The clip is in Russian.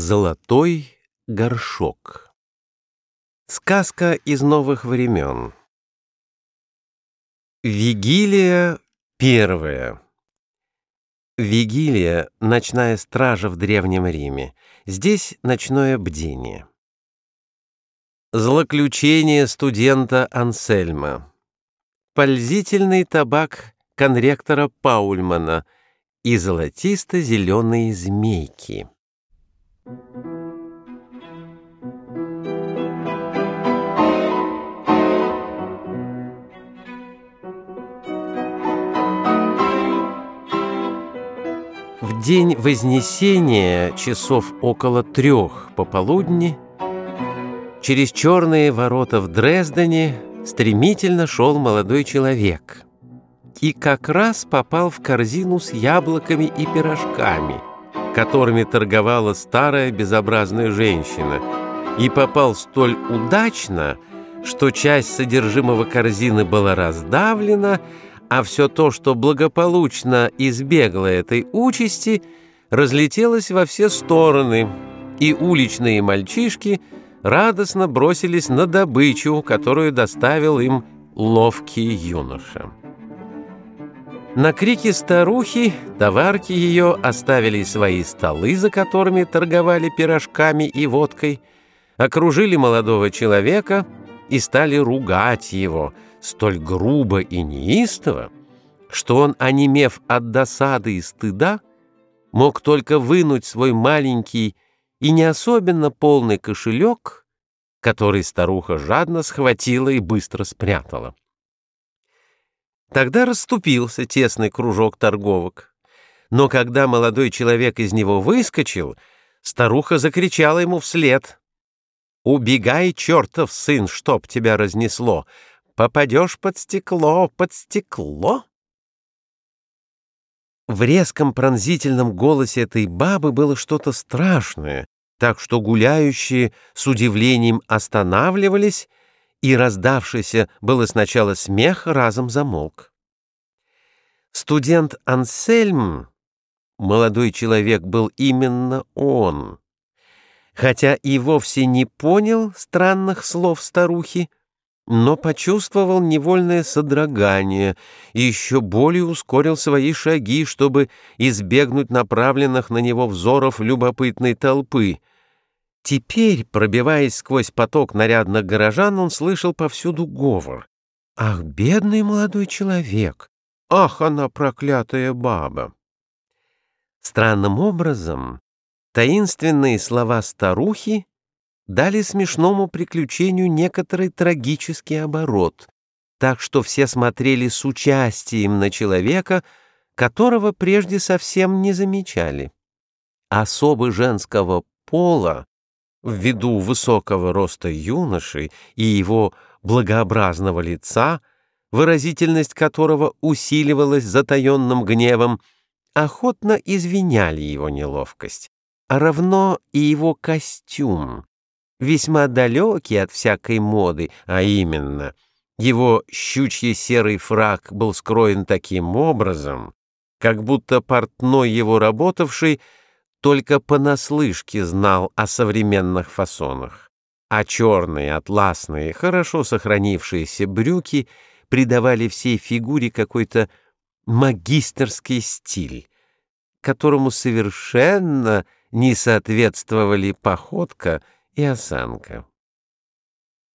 Золотой горшок Сказка из новых времен Вигилия первая Вигилия — ночная стража в Древнем Риме. Здесь ночное бдение. Злоключение студента Ансельма. Пользительный табак конректора Паульмана и золотисто-зеленые змейки. В день Вознесения, часов около трех пополудни, через черные ворота в Дрездене стремительно шел молодой человек и как раз попал в корзину с яблоками и пирожками, которыми торговала старая безобразная женщина, и попал столь удачно, что часть содержимого корзины была раздавлена, а все то, что благополучно избегло этой участи, разлетелось во все стороны, и уличные мальчишки радостно бросились на добычу, которую доставил им ловкий юноша. На крики старухи товарки ее оставили свои столы, за которыми торговали пирожками и водкой, окружили молодого человека и стали ругать его столь грубо и неистово, что он, онемев от досады и стыда, мог только вынуть свой маленький и не особенно полный кошелек, который старуха жадно схватила и быстро спрятала. Тогда расступился тесный кружок торговок. Но когда молодой человек из него выскочил, старуха закричала ему вслед. «Убегай, чертов сын, чтоб тебя разнесло! Попадешь под стекло, под стекло!» В резком пронзительном голосе этой бабы было что-то страшное, так что гуляющие с удивлением останавливались и раздавшийся было сначала смех разом замолк. Студент Ансельм, молодой человек, был именно он. Хотя и вовсе не понял странных слов старухи, но почувствовал невольное содрогание и еще более ускорил свои шаги, чтобы избегнуть направленных на него взоров любопытной толпы — Теперь, пробиваясь сквозь поток нарядных горожан, он слышал повсюду говор. «Ах, бедный молодой человек! Ах, она проклятая баба!» Странным образом таинственные слова старухи дали смешному приключению некоторый трагический оборот, так что все смотрели с участием на человека, которого прежде совсем не замечали. Особы женского пола ввиду высокого роста юноши и его благообразного лица, выразительность которого усиливалась затаенным гневом, охотно извиняли его неловкость, а равно и его костюм, весьма далекий от всякой моды, а именно его щучье серый фраг был скроен таким образом, как будто портной его работавший — только понаслышке знал о современных фасонах, а черные, атласные, хорошо сохранившиеся брюки придавали всей фигуре какой-то магистерский стиль, которому совершенно не соответствовали походка и осанка.